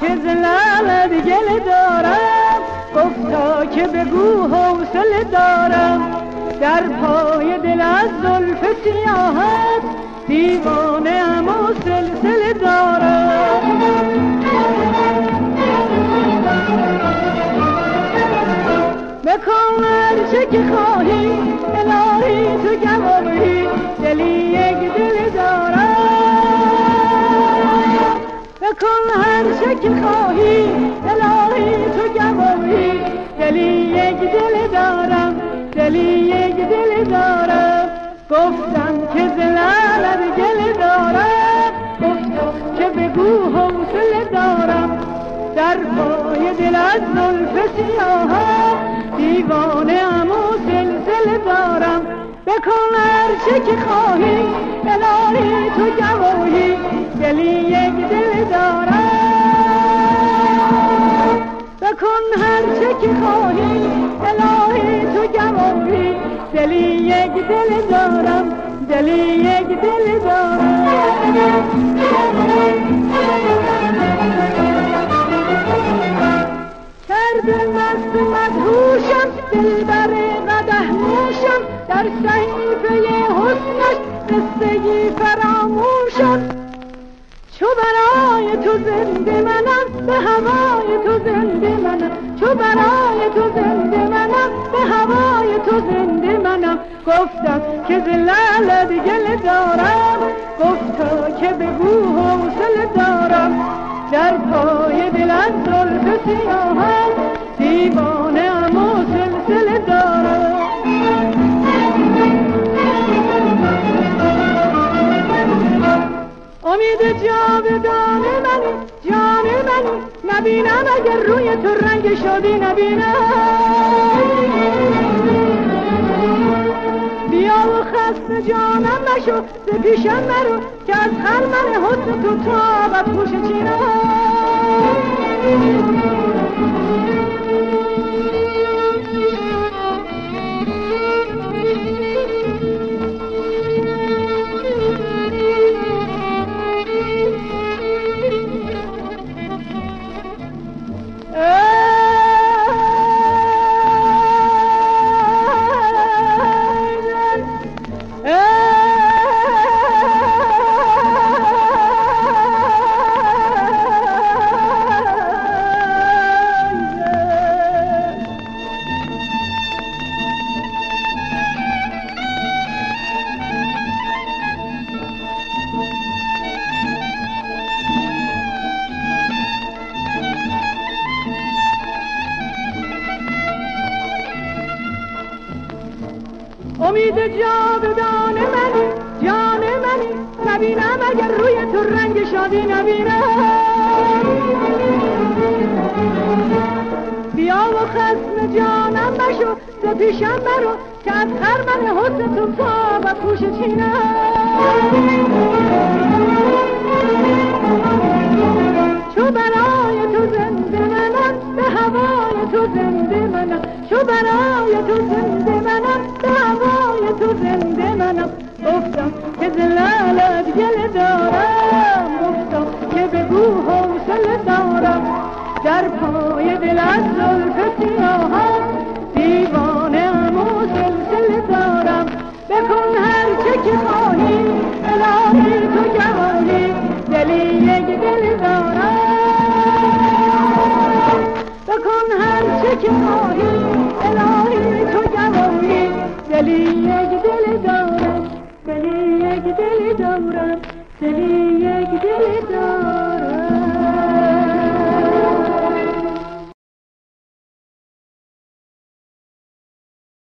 که زلالت گل دارم گفتا که بگو حوصله دارم. در پای دل از زلف سیاحت دیوانه ام و سلسله دارم. بکن هرچه که خواهی الهی تو که خواهی الهی تو گواهی. دلی یک دل دارم دلی یک دل دارم. گفتم که زلالت گل دارم. گفتم که بگو حوصله دارم. در پای دل از زلف سیاهم دیوانه ام و سلسله دارم. بکن هرچه که خواهی الهی تو گواهی. دلی یک دل دارم. بکن هرچه که خواهی الهی تو گواهی. دلی یک دل دارم دلی یک دل دارم. کرد مست مدهوشم دل بر قده موشم در صحیفه حسنش قصه فراموشم. چو برای تو زنده منم به هوای تو زنده چو برای تو زنده منم به هوای تو زنده منم. گفتم که زلالت گل دارم گفتا که بگو حوصله دارم. در پای از زلف سیاهم دیوانه امید جاودان منی جان منی. نبینم اگر روی تو رنگ شادی نبینم. بیا و خسته جانم نشو ز پیشم مرو که از هر من حسن تو تابت پوش چینم. امید جاودان منی جان منی. نبینم اگر روی تو رنگ شادی نبینم. بیا و خسم جانم بشو ز پیشم برو که از خرمن حسن تو پا و پوش چینم. چو برای تو زنده منم به هوای تو زنده منم. چو برای تو گفتم که زلالت گل دارم گفتم که بگو حوصله دارم. در پای دل از زلف سیاهم دیوانه ام و سلسله دارم. بکن هرچه که خواهی الهی تو گواهی دلی یک دل دارم. بکن هرچه که خواهی دارم